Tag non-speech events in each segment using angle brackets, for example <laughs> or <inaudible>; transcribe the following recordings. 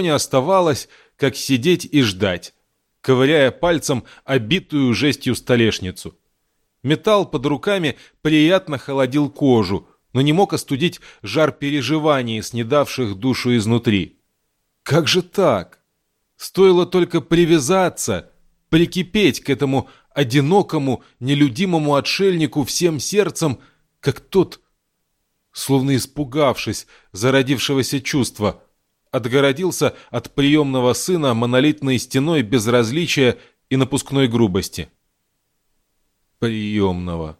не оставалось, как сидеть и ждать, ковыряя пальцем обитую жестью столешницу. Металл под руками приятно холодил кожу, но не мог остудить жар переживаний, снедавших душу изнутри. Как же так? Стоило только привязаться, прикипеть к этому одинокому, нелюдимому отшельнику всем сердцем, как тот, словно испугавшись зародившегося чувства, отгородился от приемного сына монолитной стеной безразличия и напускной грубости. Приемного.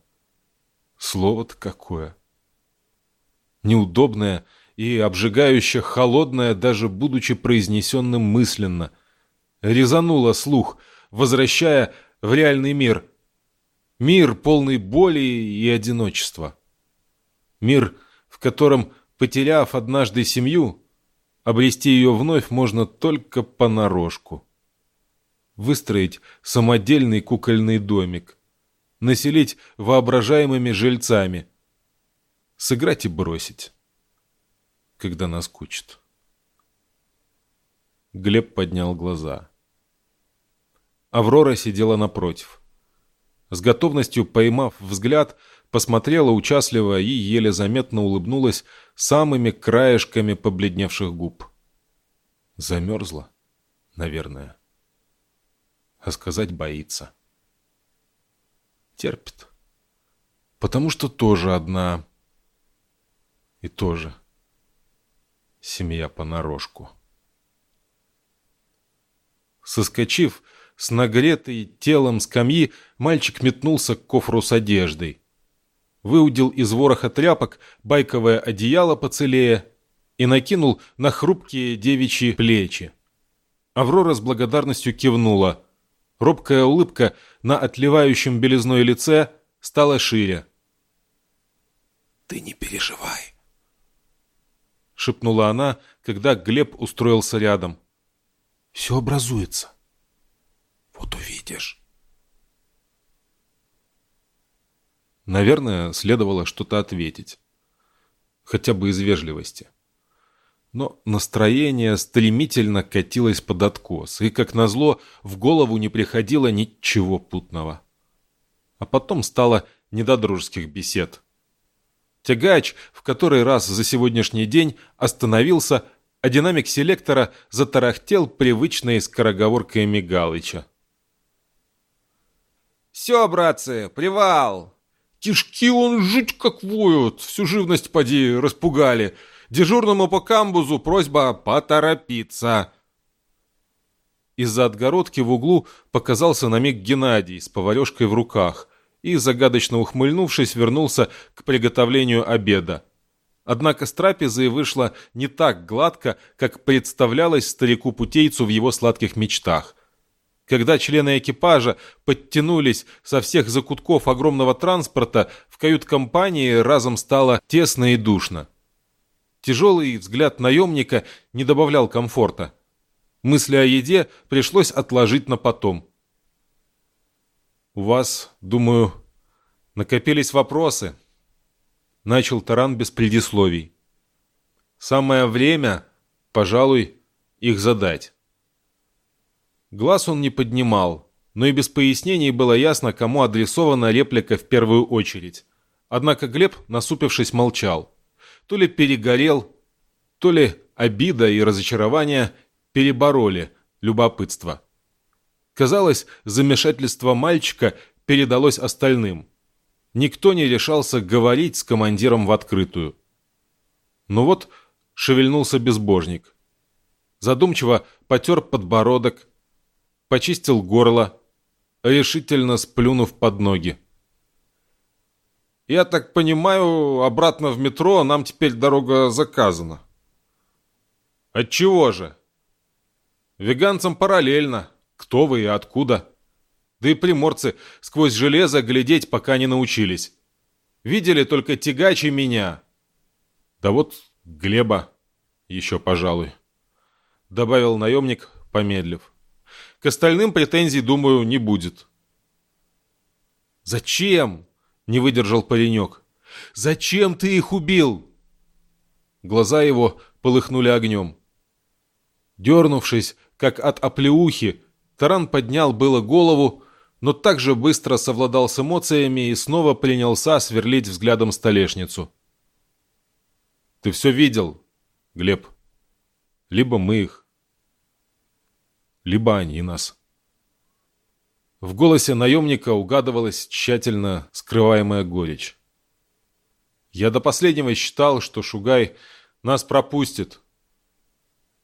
Слово-то какое. Неудобное и обжигающе холодное, даже будучи произнесенным мысленно. Резануло слух, возвращая в реальный мир. Мир, полный боли и одиночества. Мир, в котором, потеряв однажды семью, обрести ее вновь можно только понарошку. Выстроить самодельный кукольный домик. Населить воображаемыми жильцами. Сыграть и бросить. Когда наскучит. Глеб поднял глаза. Аврора сидела напротив. С готовностью поймав взгляд, посмотрела участливо и еле заметно улыбнулась самыми краешками побледневших губ. Замерзла, наверное. А сказать боится. Терпит. Потому что тоже одна. И тоже семья понарошку. Соскочив, с нагретой телом скамьи мальчик метнулся к кофру с одеждой. Выудил из вороха тряпок байковое одеяло поцелее и накинул на хрупкие девичьи плечи. Аврора с благодарностью кивнула. Робкая улыбка на отливающем белизной лице стала шире. «Ты не переживай», — шепнула она, когда Глеб устроился рядом. «Все образуется». Вот увидишь. Наверное, следовало что-то ответить. Хотя бы из вежливости. Но настроение стремительно катилось под откос, и, как назло, в голову не приходило ничего путного. А потом стало не до дружеских бесед. Тягач в который раз за сегодняшний день остановился, а динамик селектора затарахтел привычной скороговоркой Мигалыча. «Все, братцы, привал!» «Кишки он жуть как воют, всю живность поди распугали. Дежурному по камбузу просьба поторопиться». Из-за отгородки в углу показался на миг Геннадий с поварешкой в руках и, загадочно ухмыльнувшись, вернулся к приготовлению обеда. Однако с трапезой вышло не так гладко, как представлялось старику-путейцу в его сладких мечтах – когда члены экипажа подтянулись со всех закутков огромного транспорта, в кают-компании разом стало тесно и душно. Тяжелый взгляд наемника не добавлял комфорта. Мысли о еде пришлось отложить на потом. «У вас, думаю, накопились вопросы?» Начал Таран без предисловий. «Самое время, пожалуй, их задать». Глаз он не поднимал, но и без пояснений было ясно, кому адресована реплика в первую очередь. Однако Глеб, насупившись, молчал. То ли перегорел, то ли обида и разочарование перебороли любопытство. Казалось, замешательство мальчика передалось остальным. Никто не решался говорить с командиром в открытую. Но вот шевельнулся безбожник. Задумчиво потер подбородок, почистил горло, решительно сплюнув под ноги. «Я так понимаю, обратно в метро нам теперь дорога заказана». «Отчего же?» «Веганцам параллельно. Кто вы и откуда?» Да и приморцы сквозь железо глядеть пока не научились. Видели только тягачи меня. Да вот Глеба еще, пожалуй. Добавил наемник, помедлив. К остальным претензий, думаю, не будет. «Зачем?» — не выдержал паренек. «Зачем ты их убил?» Глаза его полыхнули огнем. Дернувшись, как от оплеухи, Таран поднял было голову, но также быстро совладал с эмоциями и снова принялся сверлить взглядом столешницу. «Ты все видел, Глеб? Либо мы их, либо они нас». В голосе наемника угадывалась тщательно скрываемая горечь. Я до последнего считал, что Шугай нас пропустит.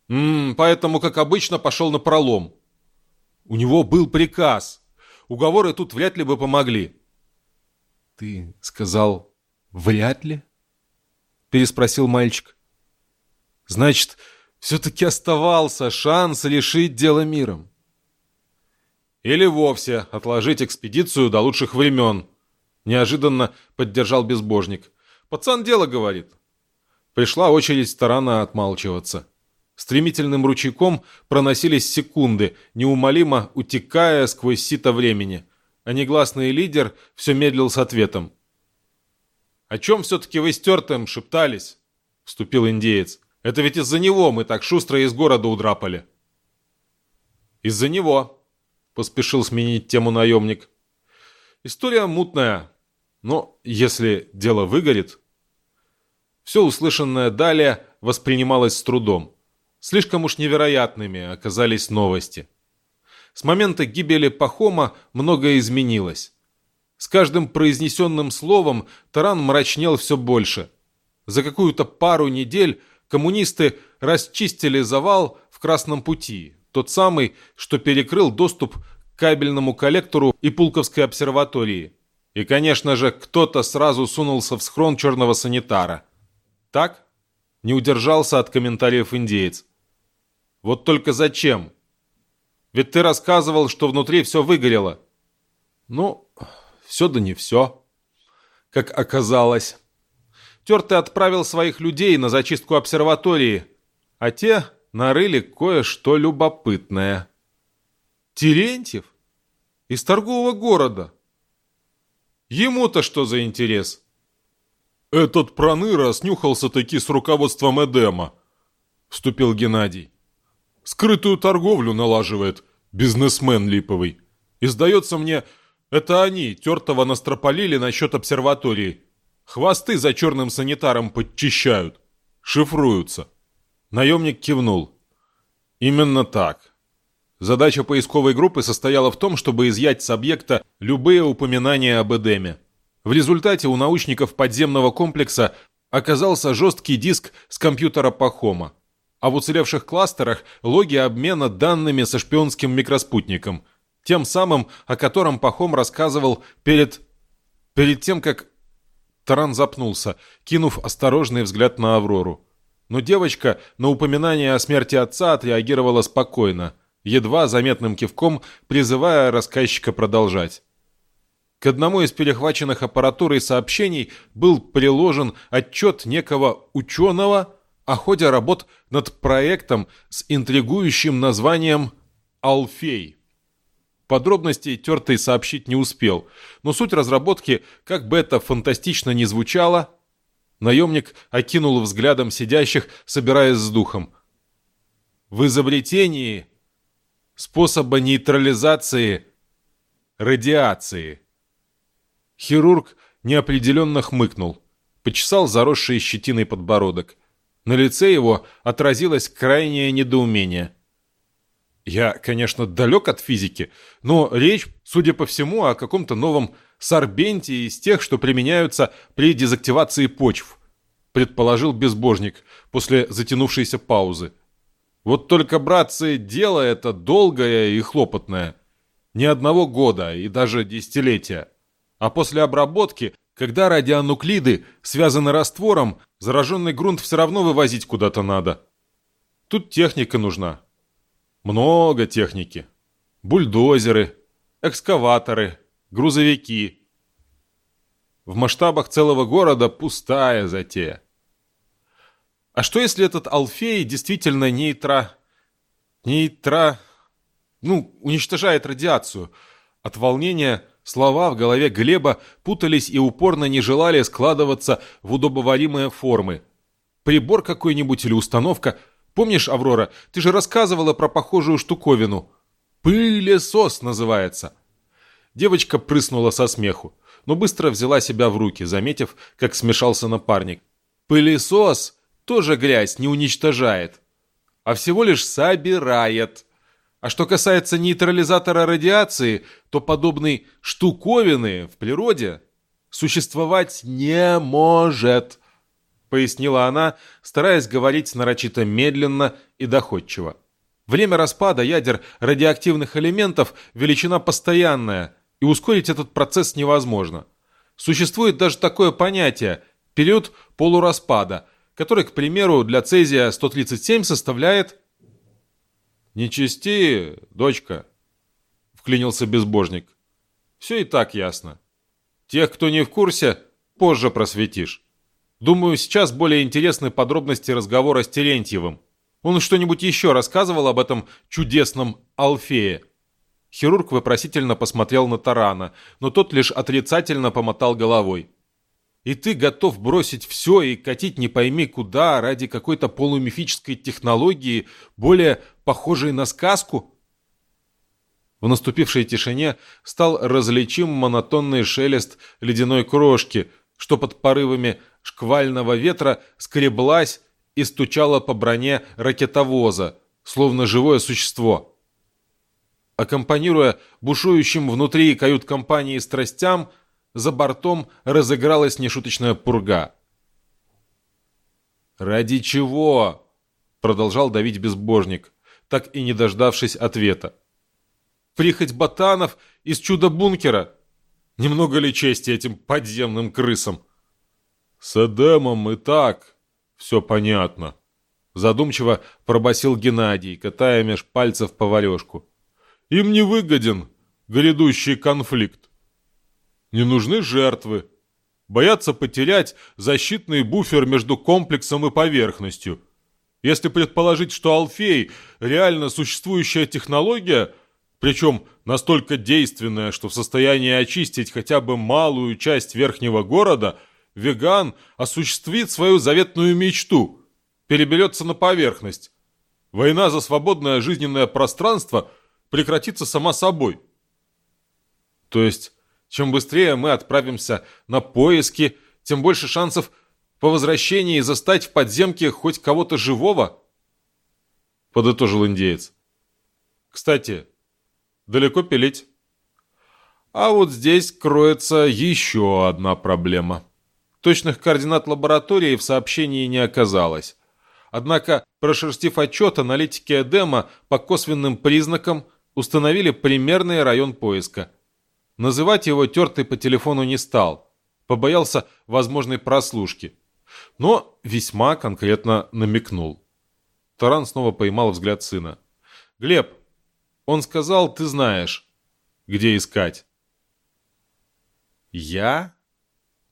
М -м, поэтому, как обычно, пошел на пролом. У него был приказ. Уговоры тут вряд ли бы помогли. Ты сказал «вряд ли»? Переспросил мальчик. Значит, все-таки оставался шанс решить дело миром. Или вовсе отложить экспедицию до лучших времен. Неожиданно поддержал безбожник. Пацан дело говорит. Пришла очередь Тарана отмалчиваться. Стремительным ручейком проносились секунды, неумолимо утекая сквозь сито времени, а негласный лидер все медлил с ответом. «О чем все-таки вы с тертым шептались?» — вступил индеец. «Это ведь из-за него мы так шустро из города удрапали». «Из-за него», — поспешил сменить тему наемник. «История мутная, но если дело выгорит...» Все услышанное далее воспринималось с трудом. Слишком уж невероятными оказались новости. С момента гибели Пахома многое изменилось. С каждым произнесенным словом Таран мрачнел все больше. За какую-то пару недель коммунисты расчистили завал в Красном пути, тот самый, что перекрыл доступ к кабельному коллектору и Пулковской обсерватории. И, конечно же, кто-то сразу сунулся в схрон черного санитара. Так? Не удержался от комментариев индеец. Вот только зачем? Ведь ты рассказывал, что внутри все выгорело. Ну, все да не все. Как оказалось. Тертый отправил своих людей на зачистку обсерватории, а те нарыли кое-что любопытное. Терентьев? Из торгового города? Ему-то что за интерес? Этот проныра снюхался-таки с руководством Эдема, вступил Геннадий. Скрытую торговлю налаживает бизнесмен липовый. И сдается мне, это они тертого настропалили насчет обсерватории. Хвосты за черным санитаром подчищают. Шифруются. Наемник кивнул. Именно так. Задача поисковой группы состояла в том, чтобы изъять с объекта любые упоминания об Эдеме. В результате у научников подземного комплекса оказался жесткий диск с компьютера Пахома а в уцелевших кластерах логи обмена данными со шпионским микроспутником, тем самым, о котором Пахом рассказывал перед... перед тем, как... Таран запнулся, кинув осторожный взгляд на Аврору. Но девочка на упоминание о смерти отца отреагировала спокойно, едва заметным кивком призывая рассказчика продолжать. К одному из перехваченных аппаратурой сообщений был приложен отчет некого ученого, о ходе работ над проектом с интригующим названием «Алфей». Подробностей Тертый сообщить не успел, но суть разработки, как бы это фантастично ни звучало, наемник окинул взглядом сидящих, собираясь с духом. В изобретении способа нейтрализации радиации. Хирург неопределенно хмыкнул, почесал заросший щетиной подбородок – на лице его отразилось крайнее недоумение. Я, конечно, далек от физики, но речь, судя по всему, о каком-то новом сорбенте из тех, что применяются при дезактивации почв, предположил безбожник после затянувшейся паузы. Вот только, братцы, дело это долгое и хлопотное. Ни одного года и даже десятилетия. А после обработки когда радионуклиды связаны раствором, зараженный грунт все равно вывозить куда-то надо. Тут техника нужна. Много техники. Бульдозеры, экскаваторы, грузовики. В масштабах целого города пустая затея. А что если этот Алфей действительно нейтра... нейтра... ну, уничтожает радиацию? От волнения Слова в голове Глеба путались и упорно не желали складываться в удобоваримые формы. Прибор какой-нибудь или установка, Помнишь, Аврора, ты же рассказывала про похожую штуковину. Пылесос называется. Девочка прыснула со смеху, но быстро взяла себя в руки, заметив, как смешался напарник. Пылесос тоже грязь не уничтожает, а всего лишь собирает. А что касается нейтрализатора радиации, то подобной штуковины в природе существовать не может, пояснила она, стараясь говорить нарочито медленно и доходчиво. Время распада ядер радиоактивных элементов – величина постоянная, и ускорить этот процесс невозможно. Существует даже такое понятие – период полураспада, который, к примеру, для цезия-137 составляет «Не чисти, дочка», — вклинился безбожник. «Все и так ясно. Тех, кто не в курсе, позже просветишь. Думаю, сейчас более интересны подробности разговора с Терентьевым. Он что-нибудь еще рассказывал об этом чудесном Алфее?» Хирург вопросительно посмотрел на Тарана, но тот лишь отрицательно помотал головой. И ты готов бросить все и катить не пойми куда ради какой-то полумифической технологии, более похожей на сказку? В наступившей тишине стал различим монотонный шелест ледяной крошки, что под порывами шквального ветра скреблась и стучала по броне ракетовоза, словно живое существо. Аккомпанируя бушующим внутри кают-компании страстям, за бортом разыгралась нешуточная пурга. «Ради чего?» — продолжал давить безбожник, так и не дождавшись ответа. «Прихоть ботанов из чудо-бункера? Немного ли чести этим подземным крысам?» «С Эдемом и так все понятно», — задумчиво пробасил Геннадий, катая меж пальцев поварешку. «Им не выгоден грядущий конфликт. Не нужны жертвы. Боятся потерять защитный буфер между комплексом и поверхностью. Если предположить, что Алфей – реально существующая технология, причем настолько действенная, что в состоянии очистить хотя бы малую часть верхнего города, веган осуществит свою заветную мечту – переберется на поверхность. Война за свободное жизненное пространство прекратится сама собой. То есть чем быстрее мы отправимся на поиски, тем больше шансов по возвращении застать в подземке хоть кого-то живого?» Подытожил индеец. «Кстати, далеко пилить?» А вот здесь кроется еще одна проблема. Точных координат лаборатории в сообщении не оказалось. Однако, прошерстив отчет, аналитики Эдема по косвенным признакам установили примерный район поиска – Называть его тертый по телефону не стал, побоялся возможной прослушки, но весьма конкретно намекнул. Таран снова поймал взгляд сына. «Глеб, он сказал, ты знаешь, где искать». «Я?»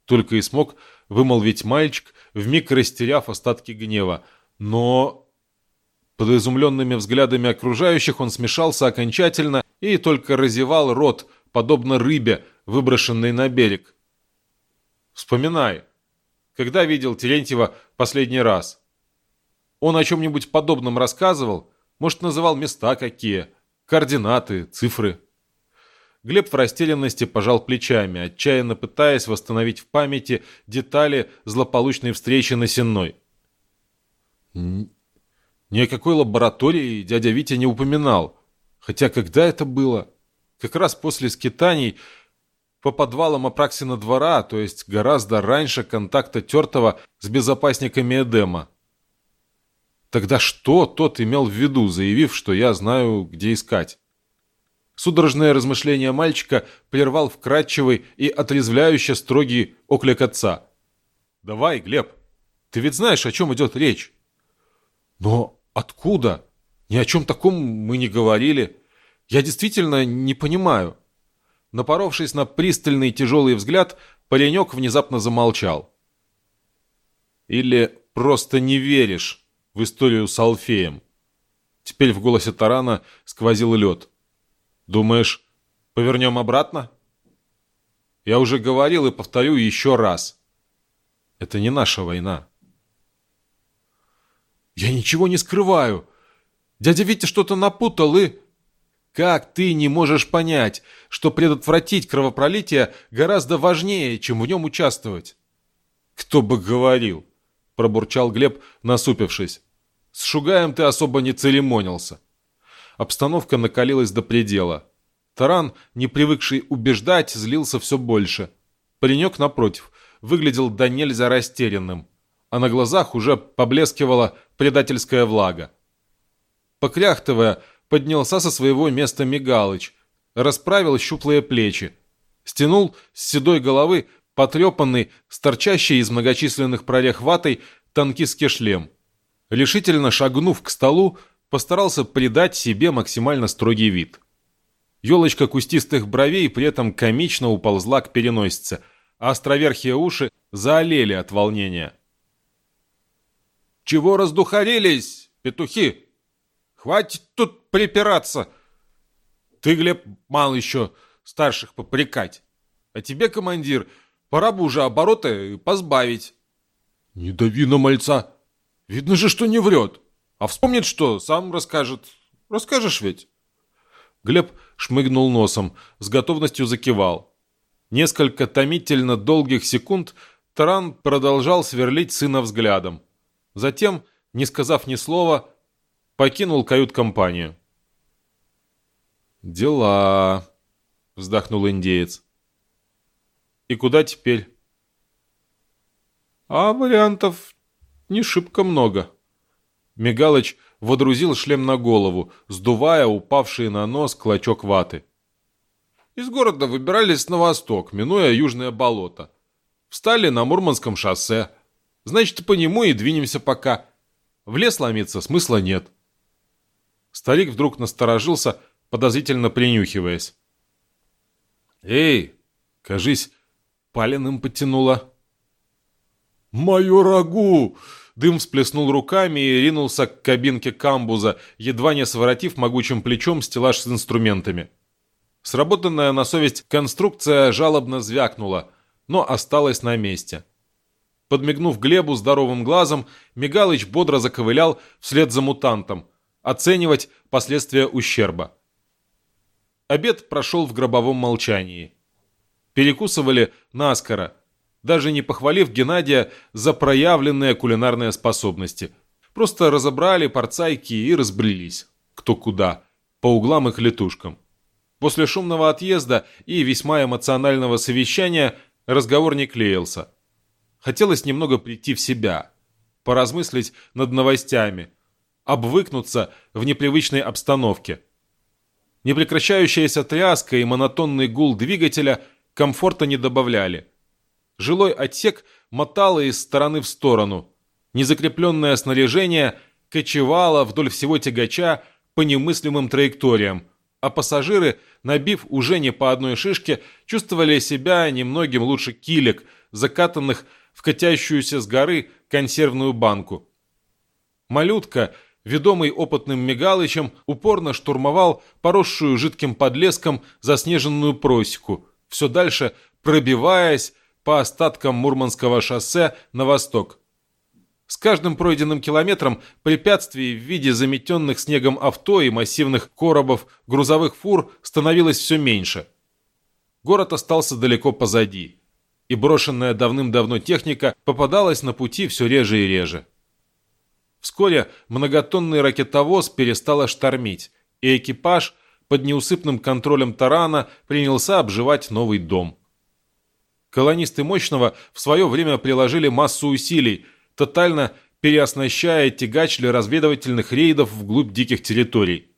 Только и смог вымолвить мальчик, вмиг растеряв остатки гнева. Но под изумленными взглядами окружающих он смешался окончательно и только разевал рот, подобно рыбе, выброшенной на берег. Вспоминай, когда видел Терентьева последний раз? Он о чем-нибудь подобном рассказывал? Может, называл места какие? Координаты, цифры? Глеб в растерянности пожал плечами, отчаянно пытаясь восстановить в памяти детали злополучной встречи на Сенной. Ни о какой лаборатории дядя Витя не упоминал. Хотя когда это было? Как раз после скитаний по подвалам Апраксина двора, то есть гораздо раньше контакта Тертого с безопасниками Эдема. Тогда что тот имел в виду, заявив, что я знаю, где искать? Судорожное размышление мальчика прервал вкрадчивый и отрезвляюще строгий оклик отца. «Давай, Глеб, ты ведь знаешь, о чем идет речь?» «Но откуда? Ни о чем таком мы не говорили». Я действительно не понимаю». Напоровшись на пристальный тяжелый взгляд, паренек внезапно замолчал. «Или просто не веришь в историю с Алфеем?» Теперь в голосе Тарана сквозил лед. «Думаешь, повернем обратно?» «Я уже говорил и повторю еще раз. Это не наша война». Я ничего не скрываю. Дядя Витя что-то напутал и... Как ты не можешь понять, что предотвратить кровопролитие гораздо важнее, чем в нем участвовать? Кто бы говорил, пробурчал Глеб, насупившись. С Шугаем ты особо не церемонился. Обстановка накалилась до предела. Таран, не привыкший убеждать, злился все больше. Паренек, напротив, выглядел до нельзя растерянным, а на глазах уже поблескивала предательская влага. Покряхтывая, поднялся со своего места Мигалыч, расправил щуплые плечи, стянул с седой головы потрепанный, с торчащей из многочисленных прорех ватой, танкистский шлем. Решительно шагнув к столу, постарался придать себе максимально строгий вид. Елочка кустистых бровей при этом комично уползла к переносице, а островерхие уши заолели от волнения. «Чего раздухарились, петухи?» Хватит тут припираться. Ты, Глеб, мало еще старших попрекать. А тебе, командир, пора бы уже обороты позбавить. Не дави на мальца. Видно же, что не врет. А вспомнит что, сам расскажет. Расскажешь ведь? Глеб шмыгнул носом, с готовностью закивал. Несколько томительно долгих секунд Таран продолжал сверлить сына взглядом. Затем, не сказав ни слова, покинул кают-компанию. «Дела», — вздохнул индеец. «И куда теперь?» «А вариантов не шибко много». Мигалыч водрузил шлем на голову, сдувая упавший на нос клочок ваты. Из города выбирались на восток, минуя южное болото. Встали на Мурманском шоссе. Значит, по нему и двинемся пока. В лес ломиться смысла нет. Старик вдруг насторожился, подозрительно принюхиваясь. «Эй, кажись, паленым потянуло». «Мою рагу!» Дым всплеснул руками и ринулся к кабинке камбуза, едва не своротив могучим плечом стеллаж с инструментами. Сработанная на совесть конструкция жалобно звякнула, но осталась на месте. Подмигнув Глебу здоровым глазом, Мигалыч бодро заковылял вслед за мутантом – оценивать последствия ущерба. Обед прошел в гробовом молчании. Перекусывали наскоро, даже не похвалив Геннадия за проявленные кулинарные способности. Просто разобрали порцайки и разбрелись, кто куда, по углам и клетушкам. После шумного отъезда и весьма эмоционального совещания разговор не клеился. Хотелось немного прийти в себя, поразмыслить над новостями, обвыкнуться в непривычной обстановке. Непрекращающаяся тряска и монотонный гул двигателя комфорта не добавляли. Жилой отсек мотало из стороны в сторону. Незакрепленное снаряжение кочевало вдоль всего тягача по немыслимым траекториям, а пассажиры, набив уже не по одной шишке, чувствовали себя немногим лучше килек, закатанных в катящуюся с горы консервную банку. Малютка – ведомый опытным Мигалычем, упорно штурмовал поросшую жидким подлеском заснеженную просеку, все дальше пробиваясь по остаткам Мурманского шоссе на восток. С каждым пройденным километром препятствий в виде заметенных снегом авто и массивных коробов грузовых фур становилось все меньше. Город остался далеко позади, и брошенная давным-давно техника попадалась на пути все реже и реже. Вскоре многотонный ракетовоз перестало штормить, и экипаж под неусыпным контролем тарана принялся обживать новый дом. Колонисты Мощного в свое время приложили массу усилий, тотально переоснащая тягач для разведывательных рейдов вглубь диких территорий.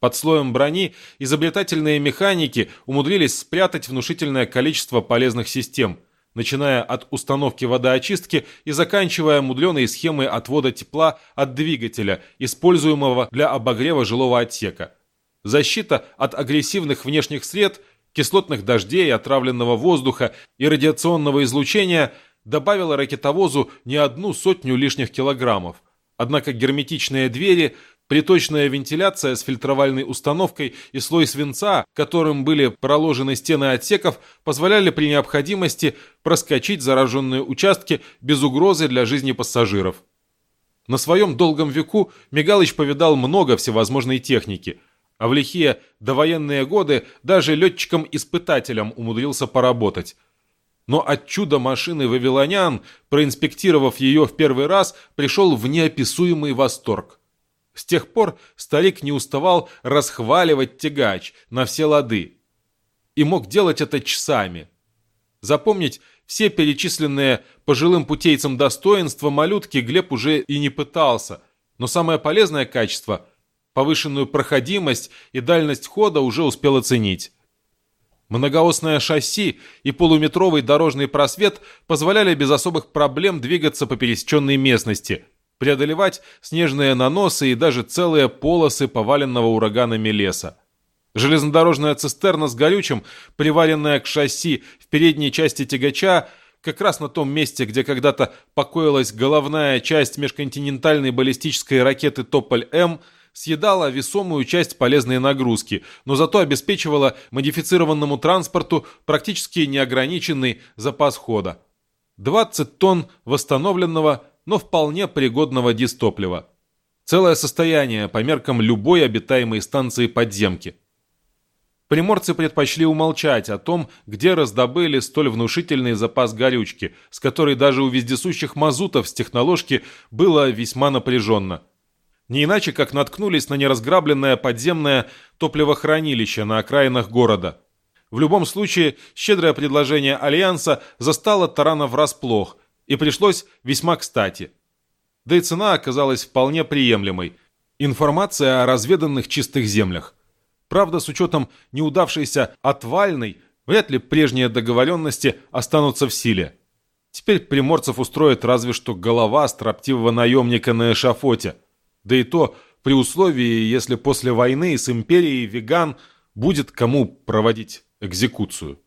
Под слоем брони изобретательные механики умудрились спрятать внушительное количество полезных систем – начиная от установки водоочистки и заканчивая мудреной схемой отвода тепла от двигателя, используемого для обогрева жилого отсека. Защита от агрессивных внешних сред, кислотных дождей, отравленного воздуха и радиационного излучения добавила ракетовозу не одну сотню лишних килограммов. Однако герметичные двери Приточная вентиляция с фильтровальной установкой и слой свинца, которым были проложены стены отсеков, позволяли при необходимости проскочить зараженные участки без угрозы для жизни пассажиров. На своем долгом веку Мигалыч повидал много всевозможной техники, а в лихие довоенные годы даже летчиком-испытателем умудрился поработать. Но от чуда машины вавилонян, проинспектировав ее в первый раз, пришел в неописуемый восторг. С тех пор старик не уставал расхваливать тягач на все лады. И мог делать это часами. Запомнить все перечисленные пожилым путейцам достоинства малютки Глеб уже и не пытался, но самое полезное качество – повышенную проходимость и дальность хода уже успел оценить. Многоосное шасси и полуметровый дорожный просвет позволяли без особых проблем двигаться по пересеченной местности, преодолевать снежные наносы и даже целые полосы поваленного ураганами леса. Железнодорожная цистерна с горючим, приваренная к шасси в передней части тягача, как раз на том месте, где когда-то покоилась головная часть межконтинентальной баллистической ракеты «Тополь-М», съедала весомую часть полезной нагрузки, но зато обеспечивала модифицированному транспорту практически неограниченный запас хода. 20 тонн восстановленного, но вполне пригодного дистоплива. Целое состояние по меркам любой обитаемой станции подземки. Приморцы предпочли умолчать о том, где раздобыли столь внушительный запас горючки, с которой даже у вездесущих мазутов с техноложки было весьма напряженно. Не иначе, как наткнулись на неразграбленное подземное топливохранилище на окраинах города. В любом случае, щедрое предложение Альянса застало Тарана врасплох, и пришлось весьма кстати. Да и цена оказалась вполне приемлемой. Информация о разведанных чистых землях. Правда, с учетом неудавшейся отвальной, вряд ли прежние договоренности останутся в силе. Теперь приморцев устроит разве что голова строптивого наемника на эшафоте. Да и то при условии, если после войны с империей веган будет кому проводить экзекуцию.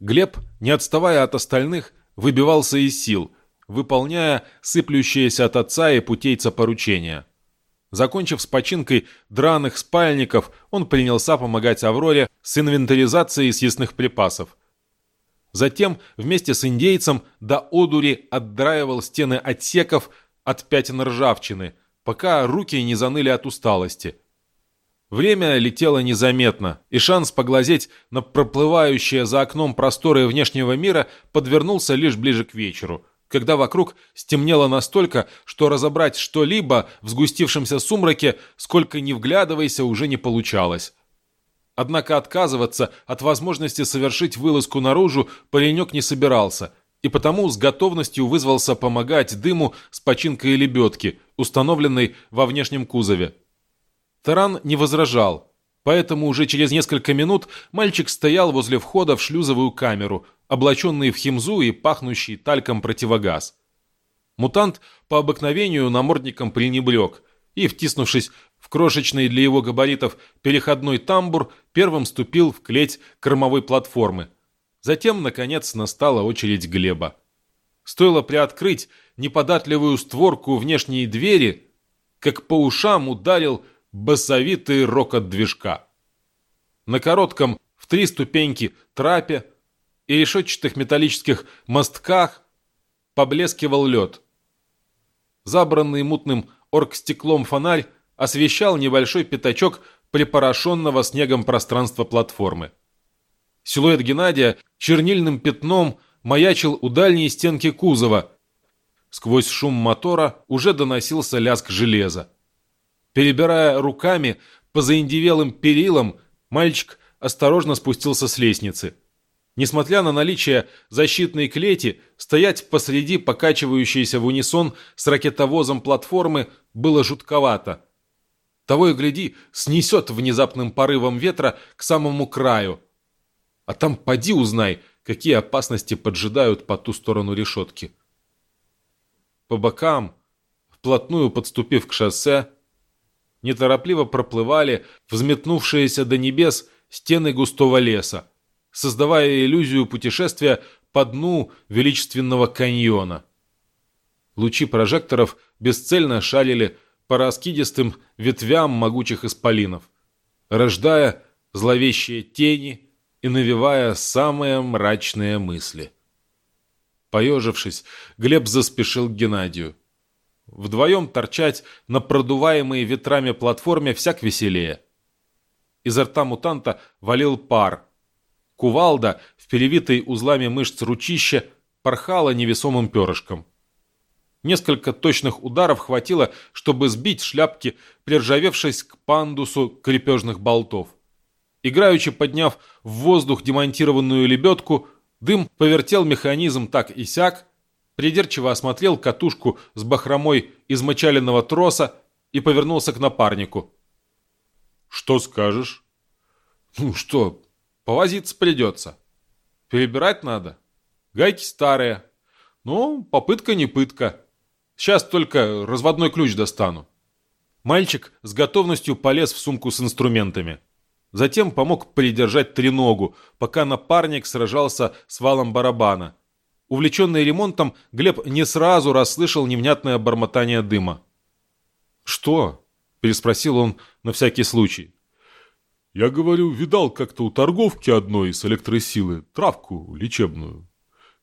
Глеб, не отставая от остальных, выбивался из сил, выполняя сыплющиеся от отца и путейца поручения – Закончив с починкой драных спальников, он принялся помогать Авроре с инвентаризацией съестных припасов. Затем вместе с индейцем до одури отдраивал стены отсеков от пятен ржавчины, пока руки не заныли от усталости. Время летело незаметно, и шанс поглазеть на проплывающие за окном просторы внешнего мира подвернулся лишь ближе к вечеру – когда вокруг стемнело настолько, что разобрать что-либо в сгустившемся сумраке, сколько ни вглядывайся, уже не получалось. Однако отказываться от возможности совершить вылазку наружу паренек не собирался, и потому с готовностью вызвался помогать дыму с починкой лебедки, установленной во внешнем кузове. Таран не возражал, поэтому уже через несколько минут мальчик стоял возле входа в шлюзовую камеру, облаченный в химзу и пахнущий тальком противогаз. Мутант по обыкновению намордником пренебрег и, втиснувшись в крошечный для его габаритов переходной тамбур, первым ступил в клеть кормовой платформы. Затем, наконец, настала очередь Глеба. Стоило приоткрыть неподатливую створку внешней двери, как по ушам ударил басовитый рокот движка. На коротком в три ступеньки трапе и решетчатых металлических мостках поблескивал лед. Забранный мутным оргстеклом фонарь освещал небольшой пятачок припорошенного снегом пространства платформы. Силуэт Геннадия чернильным пятном маячил у дальней стенки кузова. Сквозь шум мотора уже доносился лязг железа. Перебирая руками по заиндевелым перилам, мальчик осторожно спустился с лестницы. Несмотря на наличие защитной клети, стоять посреди покачивающейся в унисон с ракетовозом платформы было жутковато. Того и гляди, снесет внезапным порывом ветра к самому краю. А там поди узнай, какие опасности поджидают по ту сторону решетки. По бокам, вплотную подступив к шоссе, неторопливо проплывали взметнувшиеся до небес стены густого леса создавая иллюзию путешествия по дну величественного каньона. Лучи прожекторов бесцельно шарили по раскидистым ветвям могучих исполинов, рождая зловещие тени и навевая самые мрачные мысли. Поежившись, Глеб заспешил к Геннадию. Вдвоем торчать на продуваемой ветрами платформе всяк веселее. Изо рта мутанта валил пар. Кувалда, в перевитой узлами мышц ручища, порхала невесомым перышком. Несколько точных ударов хватило, чтобы сбить шляпки, приржавевшись к пандусу крепежных болтов. Играючи подняв в воздух демонтированную лебедку, дым повертел механизм так и сяк, придирчиво осмотрел катушку с бахромой измочаленного троса и повернулся к напарнику. «Что скажешь?» «Ну что, повозиться придется. Перебирать надо. Гайки старые. Ну, попытка не пытка». Сейчас только разводной ключ достану». Мальчик с готовностью полез в сумку с инструментами. Затем помог придержать треногу, пока напарник сражался с валом барабана. Увлеченный ремонтом, Глеб не сразу расслышал невнятное бормотание дыма. «Что?» – переспросил он на всякий случай. «Я говорю, видал как-то у торговки одной с электросилы травку лечебную.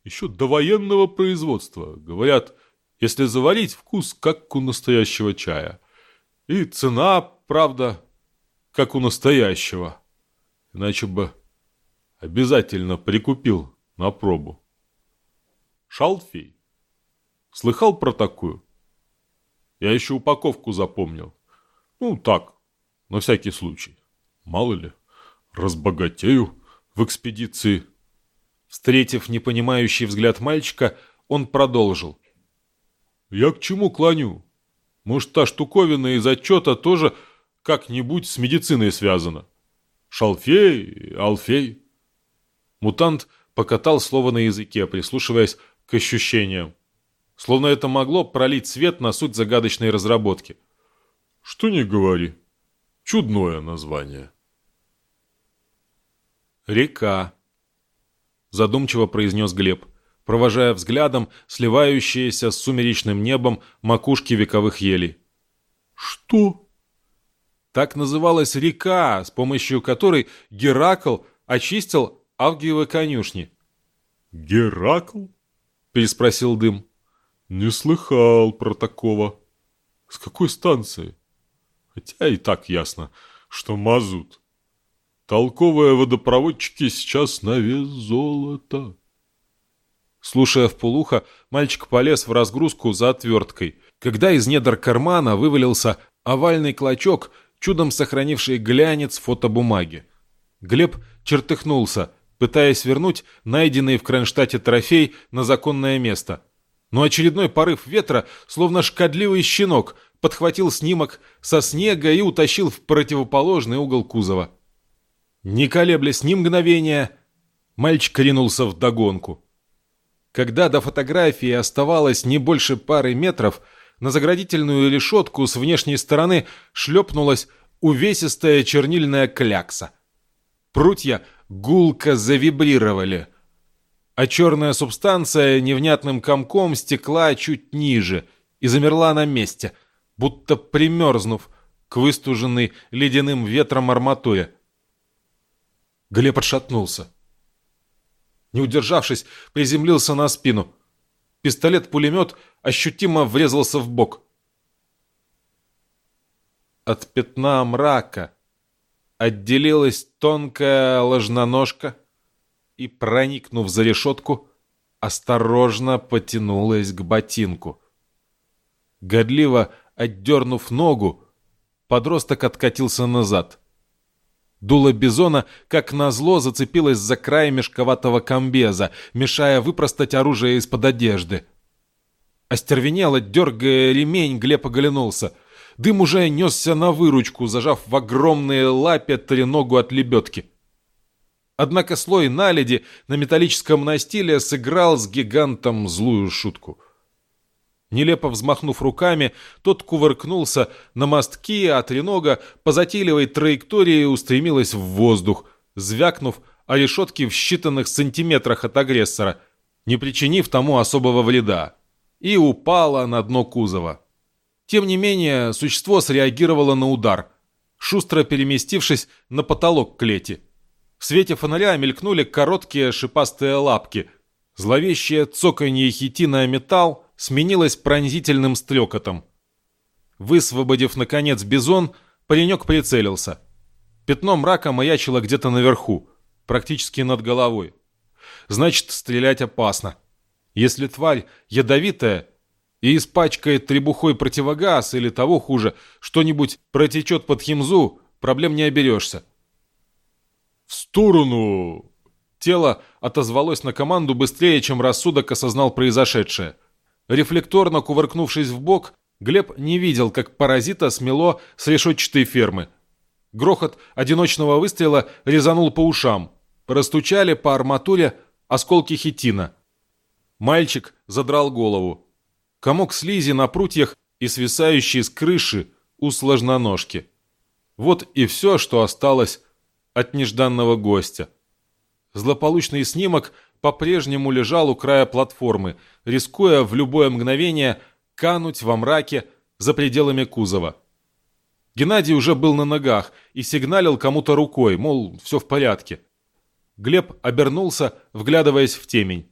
Еще до военного производства. Говорят, если заварить, вкус как у настоящего чая. И цена, правда, как у настоящего. Иначе бы обязательно прикупил на пробу. Шалфей. Слыхал про такую? Я еще упаковку запомнил. Ну, так, на всякий случай. Мало ли, разбогатею в экспедиции. Встретив непонимающий взгляд мальчика, он продолжил. Я к чему клоню? Может, та штуковина из отчета тоже как-нибудь с медициной связана? Шалфей, алфей. Мутант покатал слово на языке, прислушиваясь к ощущениям. Словно это могло пролить свет на суть загадочной разработки. Что не говори. Чудное название. «Река», — задумчиво произнес Глеб провожая взглядом сливающиеся с сумеречным небом макушки вековых елей. «Что?» Так называлась река, с помощью которой Геракл очистил Авгиевы конюшни. «Геракл?» – переспросил Дым. «Не слыхал про такого. С какой станции? Хотя и так ясно, что мазут. Толковые водопроводчики сейчас на вес золота». Слушая в полухо, мальчик полез в разгрузку за отверткой, когда из недр кармана вывалился овальный клочок, чудом сохранивший глянец фотобумаги. Глеб чертыхнулся, пытаясь вернуть найденный в Кронштадте трофей на законное место. Но очередной порыв ветра, словно шкодливый щенок, подхватил снимок со снега и утащил в противоположный угол кузова. Не колеблясь ни мгновения, мальчик ринулся в догонку. Когда до фотографии оставалось не больше пары метров, на заградительную решетку с внешней стороны шлепнулась увесистая чернильная клякса. Прутья гулко завибрировали, а черная субстанция невнятным комком стекла чуть ниже и замерла на месте, будто примерзнув к выстуженной ледяным ветром арматуре. Глеб отшатнулся не удержавшись, приземлился на спину. Пистолет-пулемет ощутимо врезался в бок. От пятна мрака отделилась тонкая ложноножка и, проникнув за решетку, осторожно потянулась к ботинку. Годливо отдернув ногу, подросток откатился назад. Дуло бизона, как назло, зацепилось за край мешковатого комбеза, мешая выпростать оружие из-под одежды. Остервенело, дергая ремень, Глеб оглянулся. Дым уже несся на выручку, зажав в огромные лапе треногу от лебедки. Однако слой наледи на металлическом настиле сыграл с гигантом злую шутку — Нелепо взмахнув руками, тот кувыркнулся на мостки, а тренога по затейливой траектории устремилась в воздух, звякнув о решетке в считанных сантиметрах от агрессора, не причинив тому особого вреда, и упала на дно кузова. Тем не менее, существо среагировало на удар, шустро переместившись на потолок клети. В свете фонаря мелькнули короткие шипастые лапки, зловещее цоканье хитина металл, сменилось пронзительным стрекотом. Высвободив, наконец, бизон, паренек прицелился. Пятно мрака маячило где-то наверху, практически над головой. Значит, стрелять опасно. Если тварь ядовитая и испачкает требухой противогаз или того хуже, что-нибудь протечет под химзу, проблем не оберешься. «В сторону!» Тело отозвалось на команду быстрее, чем рассудок осознал произошедшее. Рефлекторно кувыркнувшись в бок, Глеб не видел, как паразита смело с решетчатой фермы. Грохот одиночного выстрела резанул по ушам. Растучали по арматуре осколки хитина. Мальчик задрал голову. Комок слизи на прутьях и свисающий с крыши у сложноножки. Вот и все, что осталось от нежданного гостя. Злополучный снимок по-прежнему лежал у края платформы, рискуя в любое мгновение кануть во мраке за пределами кузова. Геннадий уже был на ногах и сигналил кому-то рукой, мол, все в порядке. Глеб обернулся, вглядываясь в темень.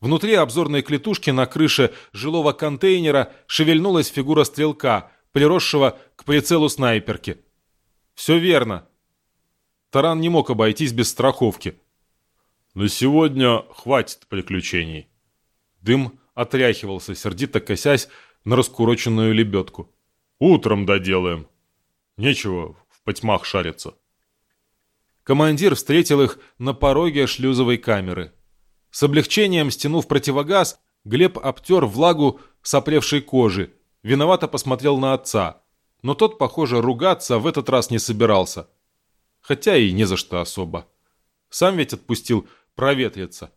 Внутри обзорной клетушки на крыше жилого контейнера шевельнулась фигура стрелка, приросшего к прицелу снайперки. Все верно. Таран не мог обойтись без страховки. На сегодня хватит приключений. Дым отряхивался, сердито косясь на раскуроченную лебедку. Утром доделаем. Нечего в потьмах шариться. Командир встретил их на пороге шлюзовой камеры. С облегчением стянув противогаз, Глеб обтер влагу сопревшей кожи, виновато посмотрел на отца. Но тот, похоже, ругаться в этот раз не собирался. Хотя и не за что особо. Сам ведь отпустил проветриться.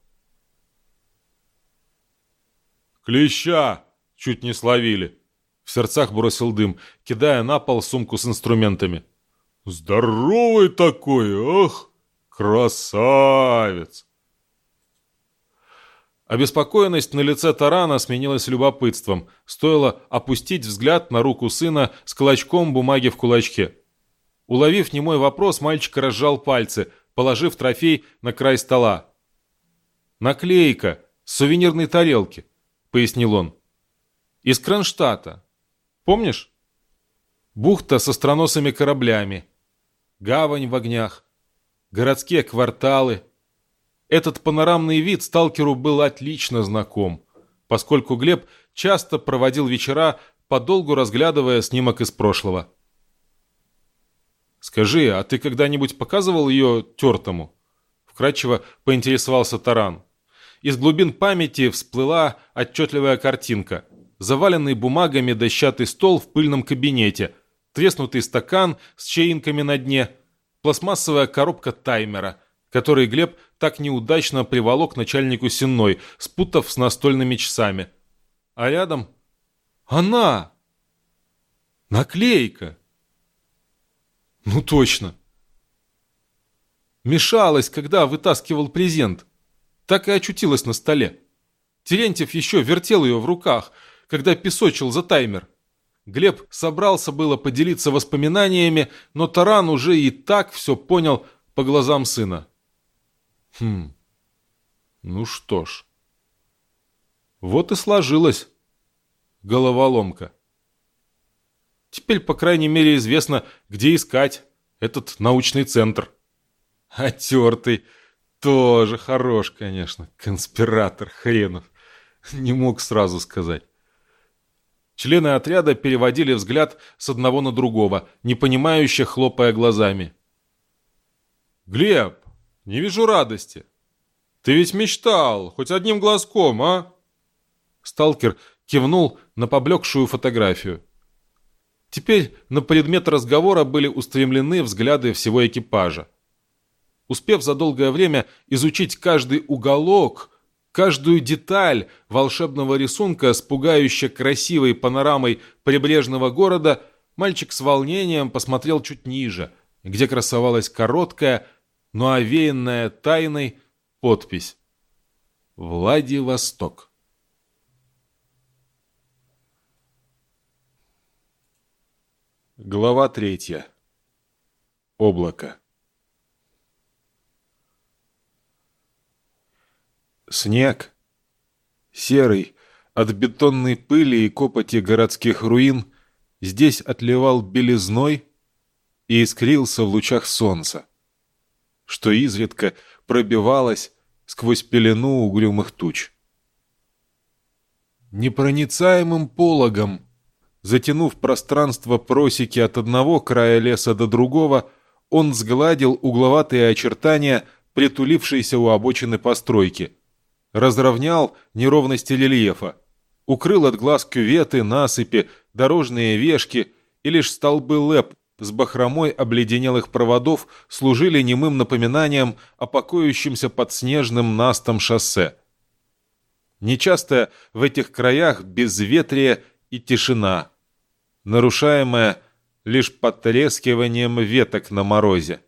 «Клеща!» — чуть не словили. В сердцах бросил дым, кидая на пол сумку с инструментами. «Здоровый такой, ах, красавец!» Обеспокоенность на лице Тарана сменилась любопытством. Стоило опустить взгляд на руку сына с клочком бумаги в кулачке. Уловив немой вопрос, мальчик разжал пальцы, положив трофей на край стола. «Наклейка с сувенирной тарелки», — пояснил он. «Из Кронштадта. Помнишь? Бухта с остроносыми кораблями, гавань в огнях, городские кварталы. Этот панорамный вид сталкеру был отлично знаком, поскольку Глеб часто проводил вечера, подолгу разглядывая снимок из прошлого. «Скажи, а ты когда-нибудь показывал ее тертому?» Вкратчиво поинтересовался Таран. Из глубин памяти всплыла отчетливая картинка. Заваленный бумагами дощатый стол в пыльном кабинете, треснутый стакан с чаинками на дне, пластмассовая коробка таймера, который Глеб так неудачно приволок начальнику Сенной, спутав с настольными часами. А рядом... Она! Наклейка! Ну точно. Мешалась, когда вытаскивал презент. Так и очутилась на столе. Терентьев еще вертел ее в руках, когда песочил за таймер. Глеб собрался было поделиться воспоминаниями, но Таран уже и так все понял по глазам сына. Хм, ну что ж. Вот и сложилась головоломка. Теперь, по крайней мере, известно, где искать этот научный центр. Отертый. Тоже хорош, конечно. Конспиратор хренов. Не мог сразу сказать. Члены отряда переводили взгляд с одного на другого, непонимающе хлопая глазами. «Глеб, не вижу радости. Ты ведь мечтал, хоть одним глазком, а?» Сталкер кивнул на поблекшую фотографию. Теперь на предмет разговора были устремлены взгляды всего экипажа. Успев за долгое время изучить каждый уголок, каждую деталь волшебного рисунка с пугающе красивой панорамой прибрежного города, мальчик с волнением посмотрел чуть ниже, где красовалась короткая, но овеянная тайной подпись «Владивосток». Глава третья. Облако. Снег. Серый, от бетонной пыли и копоти городских руин здесь отливал белизной и искрился в лучах солнца, что изредка пробивалось сквозь пелену угрюмых туч. Непроницаемым пологом, затянув пространство просеки от одного края леса до другого, он сгладил угловатые очертания притулившейся у обочины постройки, разровнял неровности рельефа, укрыл от глаз кюветы, насыпи, дорожные вешки, и лишь столбы лэп с бахромой обледенелых проводов служили немым напоминанием о покоящемся под снежным настом шоссе. Нечасто в этих краях безветрие и тишина, нарушаемая лишь потрескиванием веток на морозе.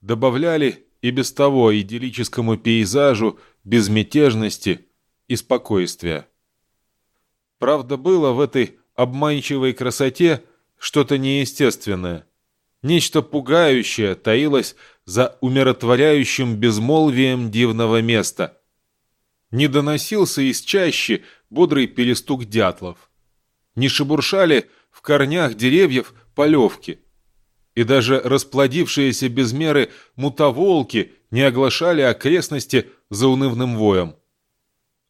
Добавляли и без того идиллическому пейзажу безмятежности и спокойствия. Правда, было в этой обманчивой красоте что-то неестественное. Нечто пугающее таилось за умиротворяющим безмолвием дивного места. Не доносился из чащи бодрый перестук дятлов. Не шебуршали в корнях деревьев полевки. И даже расплодившиеся без меры мутоволки не оглашали окрестности заунывным воем.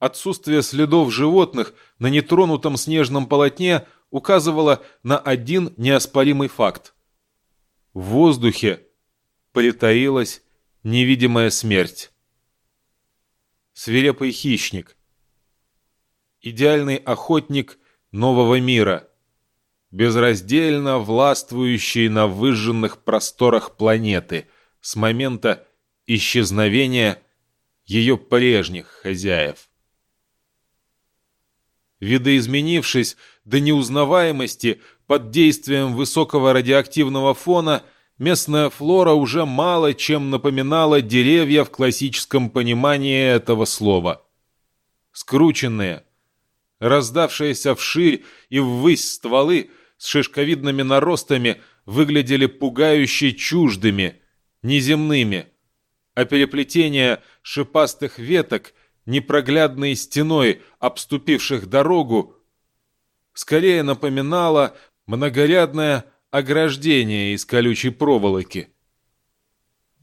Отсутствие следов животных на нетронутом снежном полотне указывало на один неоспоримый факт. В воздухе притаилась невидимая смерть. Свирепый хищник. Идеальный охотник нового мира. Безраздельно властвующий на выжженных просторах планеты с момента исчезновения ее прежних хозяев видоизменившись до неузнаваемости под действием высокого радиоактивного фона, местная флора уже мало чем напоминала деревья в классическом понимании этого слова. Скрученные, раздавшиеся вширь и ввысь стволы с шишковидными наростами выглядели пугающе чуждыми, неземными, а переплетение шипастых веток – непроглядной стеной, обступивших дорогу, скорее напоминало многорядное ограждение из колючей проволоки.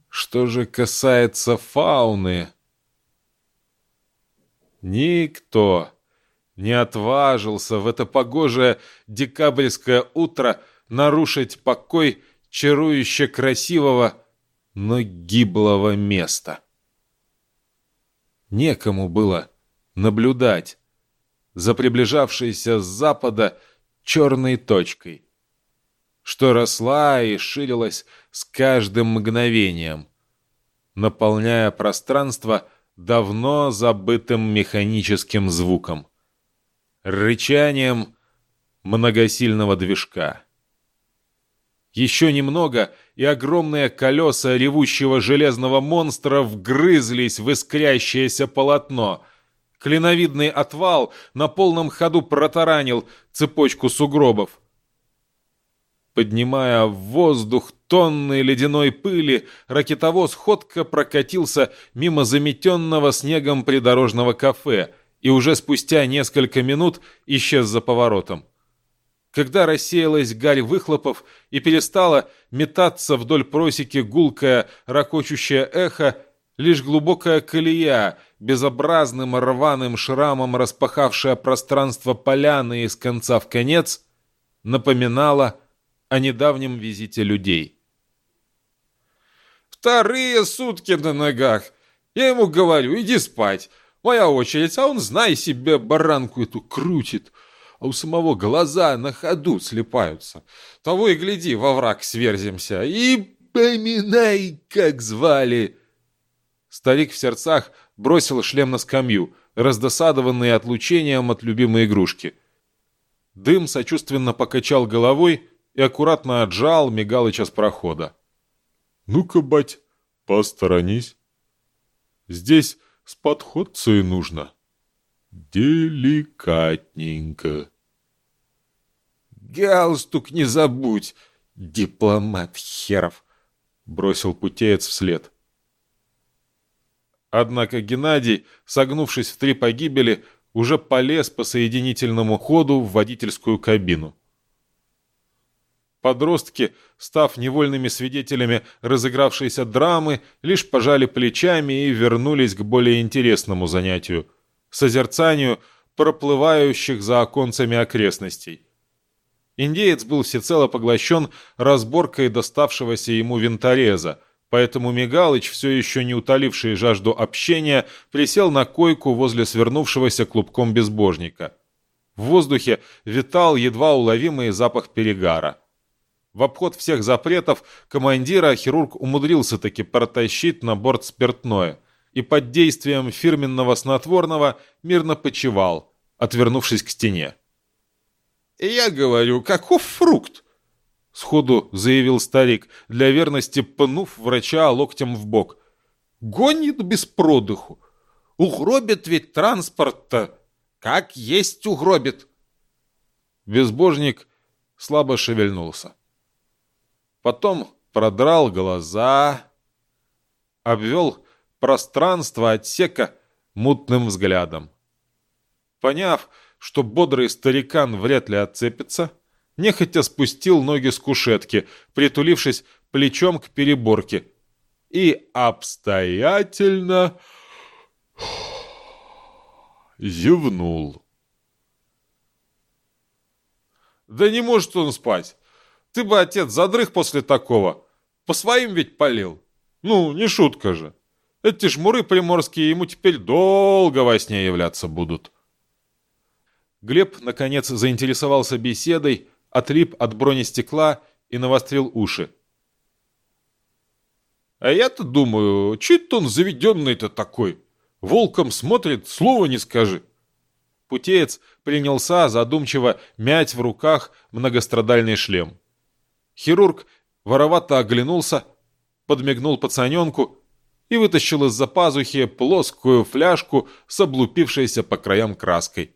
Что же касается фауны... Никто не отважился в это погожее декабрьское утро нарушить покой чарующе красивого, но гиблого места некому было наблюдать за приближавшейся с запада черной точкой, что росла и ширилась с каждым мгновением, наполняя пространство давно забытым механическим звуком, рычанием многосильного движка. Еще немного, и огромные колеса ревущего железного монстра вгрызлись в искрящееся полотно. Клиновидный отвал на полном ходу протаранил цепочку сугробов. Поднимая в воздух тонны ледяной пыли, ракетовоз ходко прокатился мимо заметенного снегом придорожного кафе и уже спустя несколько минут исчез за поворотом. Когда рассеялась гарь выхлопов и перестала метаться вдоль просеки гулкое, ракочущее эхо, лишь глубокая колея, безобразным рваным шрамом распахавшая пространство поляны из конца в конец, напоминала о недавнем визите людей. «Вторые сутки на ногах! Я ему говорю, иди спать! Моя очередь, а он, знай себе, баранку эту крутит!» А у самого глаза на ходу слепаются. Того и гляди, во враг сверзимся. И поминай, как звали!» Старик в сердцах бросил шлем на скамью, раздосадованный отлучением от любимой игрушки. Дым сочувственно покачал головой и аккуратно отжал Мигалыча с прохода. «Ну-ка, бать, посторонись. Здесь с подходцей нужно». Деликатненько. «Галстук не забудь, дипломат херов!» — бросил путеец вслед. Однако Геннадий, согнувшись в три погибели, уже полез по соединительному ходу в водительскую кабину. Подростки, став невольными свидетелями разыгравшейся драмы, лишь пожали плечами и вернулись к более интересному занятию – созерцанию проплывающих за оконцами окрестностей. Индеец был всецело поглощен разборкой доставшегося ему винтореза, поэтому Мигалыч, все еще не утоливший жажду общения, присел на койку возле свернувшегося клубком безбожника. В воздухе витал едва уловимый запах перегара. В обход всех запретов командира хирург умудрился таки протащить на борт спиртное и под действием фирменного снотворного мирно почевал, отвернувшись к стене. Я говорю, каков фрукт? Сходу заявил старик, для верности пнув врача локтем в бок. Гонит без продыху. Угробит ведь транспорт-то. Как есть угробит. Безбожник слабо шевельнулся. Потом продрал глаза, обвел пространство отсека мутным взглядом. Поняв, что бодрый старикан вряд ли отцепится, нехотя спустил ноги с кушетки, притулившись плечом к переборке, и обстоятельно зевнул. «Да не может он спать! Ты бы, отец, задрых после такого! По своим ведь полил! Ну, не шутка же! Эти жмуры приморские ему теперь долго во сне являться будут!» Глеб, наконец, заинтересовался беседой, отлип от бронестекла и навострил уши. «А я-то думаю, чуть он заведенный-то такой? Волком смотрит, слова не скажи!» Путеец принялся задумчиво мять в руках многострадальный шлем. Хирург воровато оглянулся, подмигнул пацаненку и вытащил из-за пазухи плоскую фляжку с облупившейся по краям краской.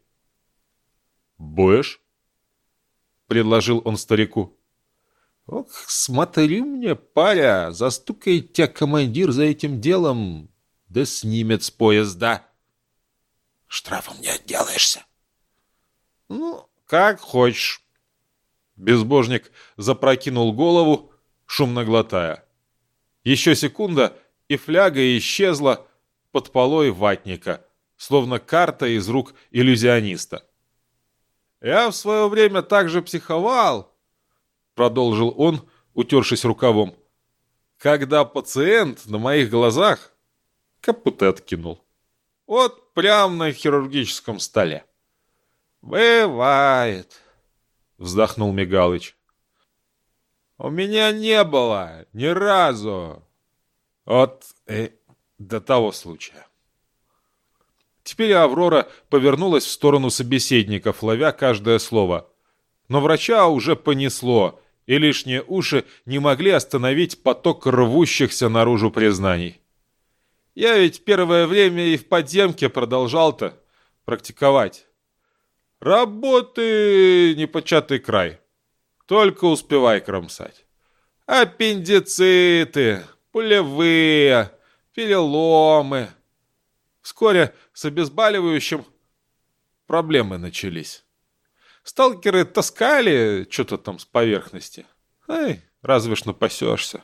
«Будешь?» — предложил он старику. «Ох, смотри мне, паря, застукает тебя командир за этим делом, да снимет с поезда». «Штрафом не отделаешься». «Ну, как хочешь». Безбожник запрокинул голову, шумно глотая. Еще секунда, и фляга исчезла под полой ватника, словно карта из рук иллюзиониста. Я в свое время также психовал, продолжил он, утершись рукавом, когда пациент на моих глазах капуты откинул. Вот прямо на хирургическом столе. Бывает, вздохнул Мигалыч. У меня не было ни разу. Вот э, до того случая. Теперь Аврора повернулась в сторону собеседников, ловя каждое слово. Но врача уже понесло, и лишние уши не могли остановить поток рвущихся наружу признаний. «Я ведь первое время и в подземке продолжал-то практиковать. Работы непочатый край. Только успевай кромсать. Аппендициты, пулевые, переломы» Вскоре с обезболивающим проблемы начались. Сталкеры таскали что-то там с поверхности. Эй, разве ж напасешься.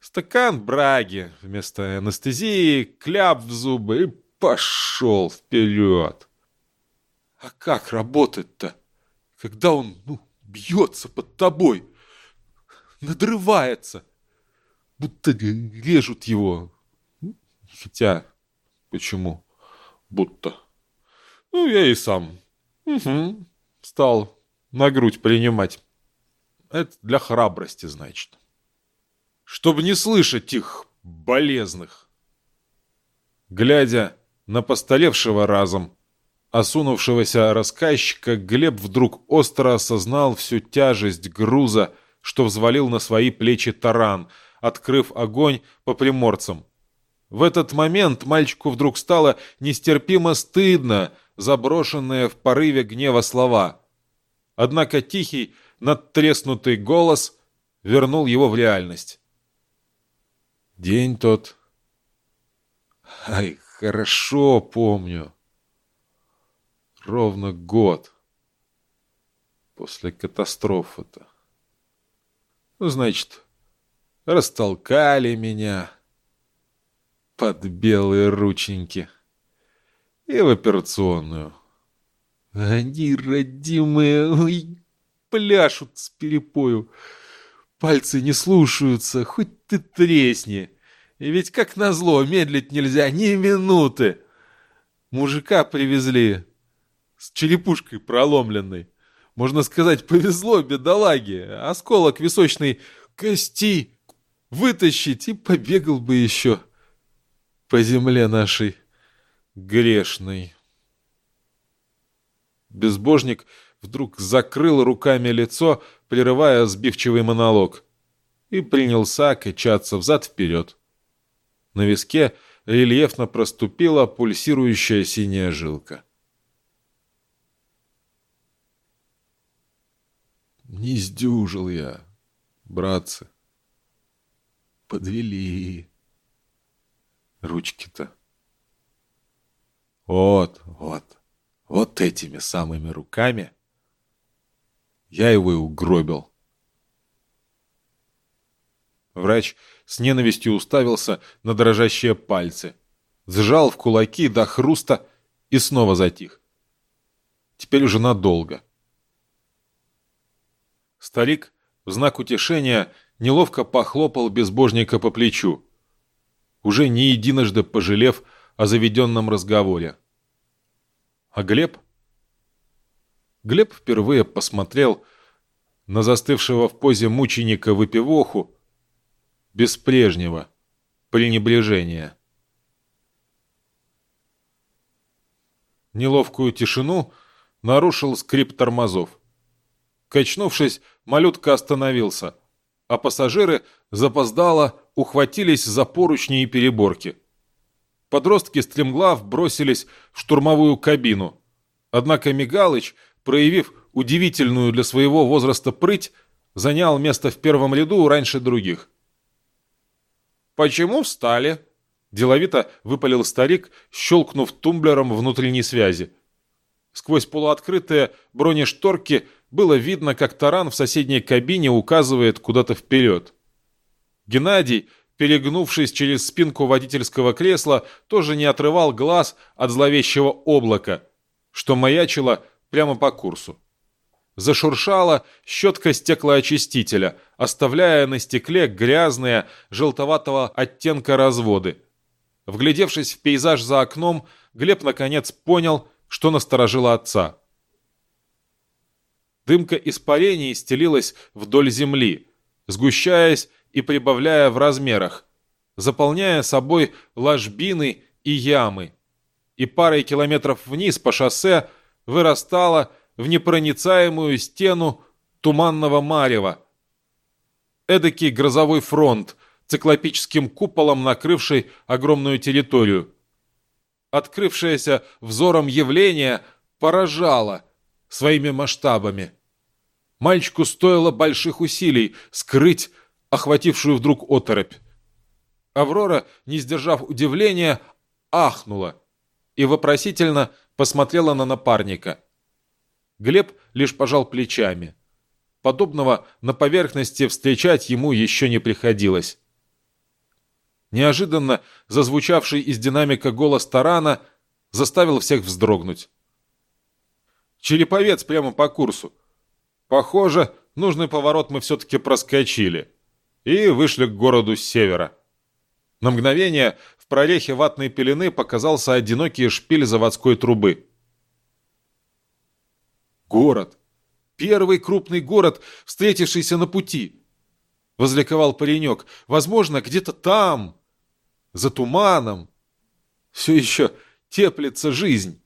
Стакан браги вместо анестезии, кляп в зубы и пошел вперед. А как работать-то, когда он ну, бьется под тобой, надрывается, будто режут его? Хотя Почему? Будто. Ну, я и сам. Угу. Стал на грудь принимать. Это для храбрости, значит. Чтобы не слышать их болезных. Глядя на постолевшего разом, осунувшегося рассказчика, Глеб вдруг остро осознал всю тяжесть груза, что взвалил на свои плечи таран, открыв огонь по приморцам. В этот момент мальчику вдруг стало нестерпимо стыдно заброшенные в порыве гнева слова. Однако тихий, надтреснутый голос вернул его в реальность. День тот... Ай, хорошо помню. ровно год после катастрофы-то. Ну, значит, растолкали меня под белые рученьки и в операционную. Они, родимые, ой, пляшут с перепою. Пальцы не слушаются, хоть ты тресни. И ведь, как назло, медлить нельзя ни минуты. Мужика привезли с черепушкой проломленной. Можно сказать, повезло бедолаге. Осколок височной кости вытащить и побегал бы еще по земле нашей грешной. Безбожник вдруг закрыл руками лицо, прерывая сбивчивый монолог, и принялся качаться взад-вперед. На виске рельефно проступила пульсирующая синяя жилка. Не сдюжил я, братцы. Подвели. Ручки-то. Вот, вот, вот этими самыми руками я его и угробил. Врач с ненавистью уставился на дрожащие пальцы, сжал в кулаки до хруста и снова затих. Теперь уже надолго. Старик в знак утешения неловко похлопал безбожника по плечу, уже не единожды пожалев о заведенном разговоре. А Глеб? Глеб впервые посмотрел на застывшего в позе мученика выпивоху без прежнего пренебрежения. Неловкую тишину нарушил скрип тормозов. Качнувшись, малютка остановился, а пассажиры запоздало ухватились за поручни и переборки. Подростки стремглав бросились в штурмовую кабину. Однако Мигалыч, проявив удивительную для своего возраста прыть, занял место в первом ряду раньше других. «Почему встали?» – деловито выпалил старик, щелкнув тумблером внутренней связи. Сквозь полуоткрытые бронешторки – было видно, как таран в соседней кабине указывает куда-то вперед. Геннадий, перегнувшись через спинку водительского кресла, тоже не отрывал глаз от зловещего облака, что маячило прямо по курсу. Зашуршала щетка стеклоочистителя, оставляя на стекле грязные, желтоватого оттенка разводы. Вглядевшись в пейзаж за окном, Глеб наконец понял, что насторожило отца. Дымка испарений стелилась вдоль земли, сгущаясь и прибавляя в размерах, заполняя собой ложбины и ямы, и парой километров вниз по шоссе вырастала в непроницаемую стену туманного марева. Эдакий грозовой фронт, циклопическим куполом накрывший огромную территорию. Открывшееся взором явление поражало своими масштабами. Мальчику стоило больших усилий скрыть охватившую вдруг оторопь. Аврора, не сдержав удивления, ахнула и вопросительно посмотрела на напарника. Глеб лишь пожал плечами. Подобного на поверхности встречать ему еще не приходилось. Неожиданно зазвучавший из динамика голос тарана заставил всех вздрогнуть. «Череповец прямо по курсу. Похоже, нужный поворот мы все-таки проскочили. И вышли к городу с севера. На мгновение в прорехе ватной пелены показался одинокий шпиль заводской трубы. Город. Первый крупный город, встретившийся на пути. Возликовал паренек. Возможно, где-то там, за туманом, все еще теплится жизнь.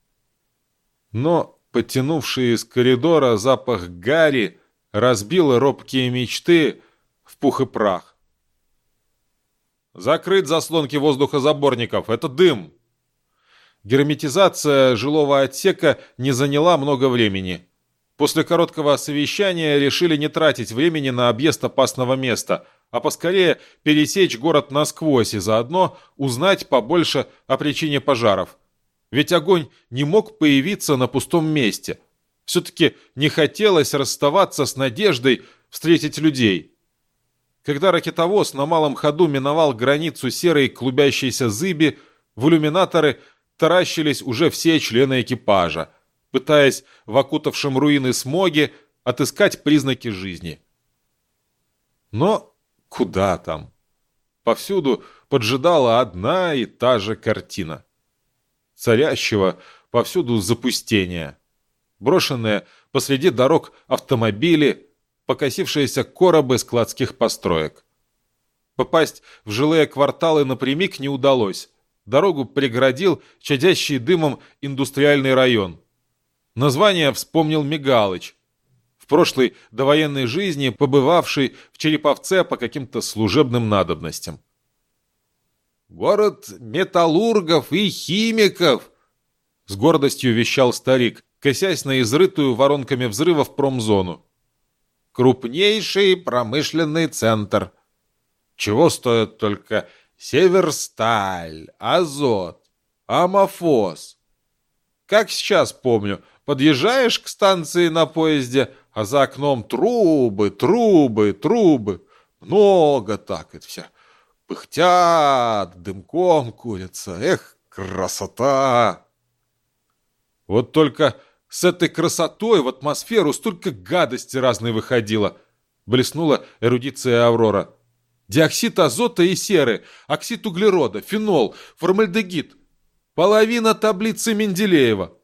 Но Подтянувший из коридора запах гари разбил робкие мечты в пух и прах. «Закрыть заслонки воздухозаборников! Это дым!» Герметизация жилого отсека не заняла много времени. После короткого совещания решили не тратить времени на объезд опасного места, а поскорее пересечь город насквозь и заодно узнать побольше о причине пожаров – Ведь огонь не мог появиться на пустом месте. Все-таки не хотелось расставаться с надеждой встретить людей. Когда ракетовоз на малом ходу миновал границу серой клубящейся зыби, в иллюминаторы таращились уже все члены экипажа, пытаясь в окутавшем руины смоге отыскать признаки жизни. Но куда там? Повсюду поджидала одна и та же картина. Царящего повсюду запустения. Брошенные посреди дорог автомобили, покосившиеся коробы складских построек. Попасть в жилые кварталы напрямик не удалось. Дорогу преградил чадящий дымом индустриальный район. Название вспомнил Мигалыч, в прошлой довоенной жизни побывавший в Череповце по каким-то служебным надобностям. «Город металлургов и химиков!» С гордостью вещал старик, косясь на изрытую воронками взрывов промзону. «Крупнейший промышленный центр. Чего стоят только Северсталь, Азот, Амофос. Как сейчас помню, подъезжаешь к станции на поезде, а за окном трубы, трубы, трубы. Много так это все. Пыхтят, дымком курятся. Эх, красота! Вот только с этой красотой в атмосферу столько гадости разной выходило. Блеснула эрудиция Аврора. Диоксид азота и серы, оксид углерода, фенол, формальдегид. Половина таблицы Менделеева.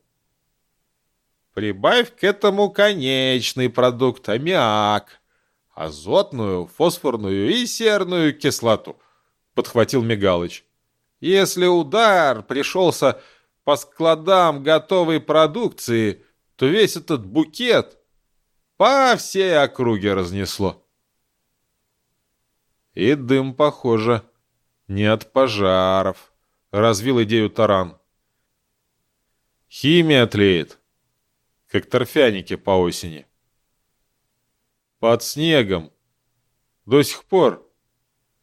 Прибавь к этому конечный продукт – аммиак, азотную, фосфорную и серную кислоту, подхватил Мигалыч. Если удар пришелся по складам готовой продукции, то весь этот букет по всей округе разнесло. И дым, похоже, не от пожаров, развил идею Таран. Химия тлеет, как торфяники по осени. Под снегом. До сих пор.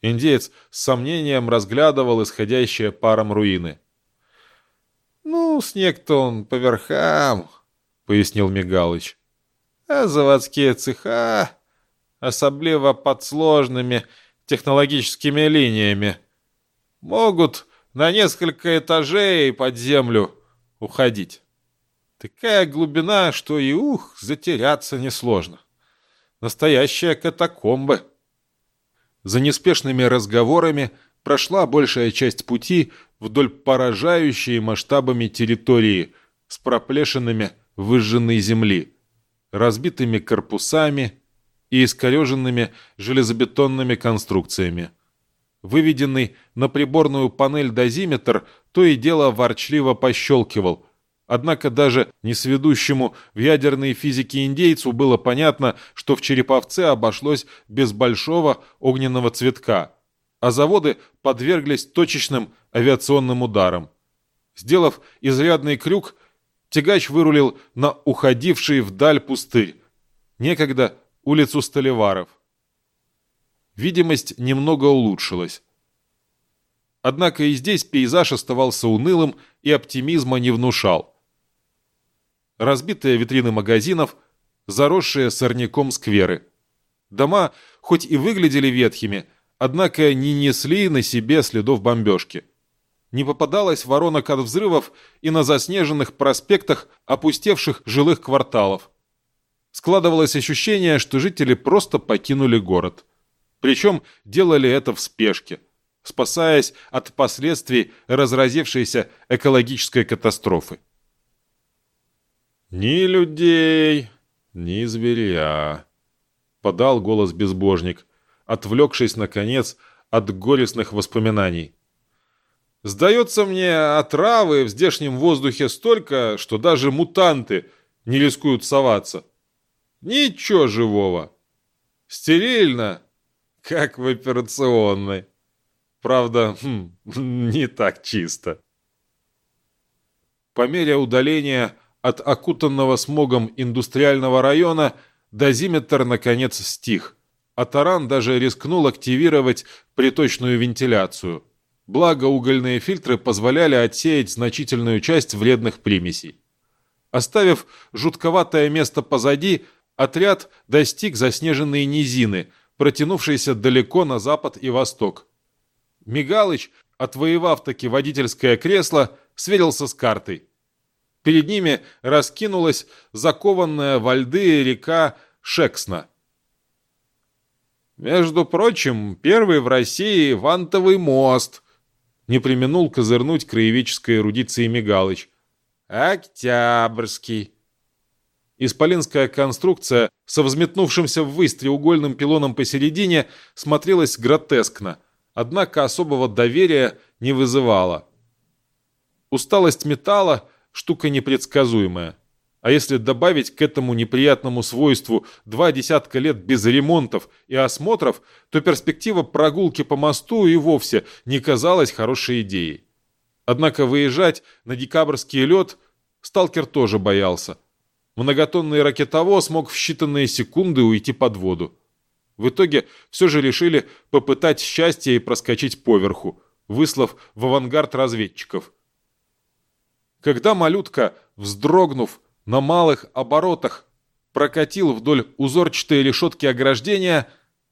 Индеец с сомнением разглядывал исходящие паром руины. «Ну, снег-то он по верхам», — пояснил Мигалыч. «А заводские цеха, особливо под сложными технологическими линиями, могут на несколько этажей под землю уходить. Такая глубина, что и ух, затеряться несложно. Настоящая катакомба. За неспешными разговорами прошла большая часть пути вдоль поражающей масштабами территории с проплешинами выжженной земли, разбитыми корпусами и искореженными железобетонными конструкциями. Выведенный на приборную панель дозиметр то и дело ворчливо пощелкивал, однако даже несведущему в ядерной физике индейцу было понятно, что в Череповце обошлось без большого огненного цветка, а заводы подверглись точечным авиационным ударам. Сделав изрядный крюк, тягач вырулил на уходивший вдаль пустырь, некогда улицу Столеваров. Видимость немного улучшилась. Однако и здесь пейзаж оставался унылым и оптимизма не внушал. Разбитые витрины магазинов, заросшие сорняком скверы. Дома хоть и выглядели ветхими, однако не несли на себе следов бомбежки. Не попадалось воронок от взрывов и на заснеженных проспектах опустевших жилых кварталов. Складывалось ощущение, что жители просто покинули город. Причем делали это в спешке, спасаясь от последствий разразившейся экологической катастрофы. «Ни людей, ни зверя», — подал голос безбожник, отвлекшись, наконец, от горестных воспоминаний. «Сдается мне, отравы в здешнем воздухе столько, что даже мутанты не рискуют соваться». Ничего живого. Стерильно, как в операционной. Правда, хм, <laughs> не так чисто. По мере удаления от окутанного смогом индустриального района дозиметр наконец стих, а таран даже рискнул активировать приточную вентиляцию. благо угольные фильтры позволяли отсеять значительную часть вредных примесей. Оставив жутковатое место позади, отряд достиг заснеженной низины, протянувшейся далеко на запад и восток. Мигалыч, отвоевав таки водительское кресло, сверился с картой. Перед ними раскинулась закованная во льды река Шексна. «Между прочим, первый в России вантовый мост», — не применул козырнуть краеведческой эрудиции Мигалыч. «Октябрьский». Исполинская конструкция со взметнувшимся ввысь треугольным пилоном посередине смотрелась гротескно, однако особого доверия не вызывала. Усталость металла — штука непредсказуемая. А если добавить к этому неприятному свойству два десятка лет без ремонтов и осмотров, то перспектива прогулки по мосту и вовсе не казалась хорошей идеей. Однако выезжать на декабрьский лед сталкер тоже боялся. Многотонный ракетовоз мог в считанные секунды уйти под воду. В итоге все же решили попытать счастье и проскочить поверху, выслав в авангард разведчиков. Когда малютка, вздрогнув, на малых оборотах прокатил вдоль узорчатой решетки ограждения,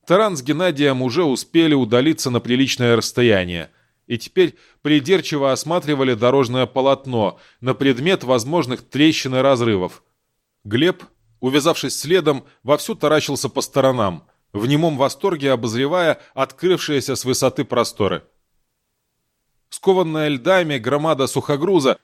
Таран с Геннадием уже успели удалиться на приличное расстояние и теперь придирчиво осматривали дорожное полотно на предмет возможных трещин и разрывов. Глеб, увязавшись следом, вовсю таращился по сторонам, в немом восторге обозревая открывшиеся с высоты просторы. Скованная льдами громада сухогруза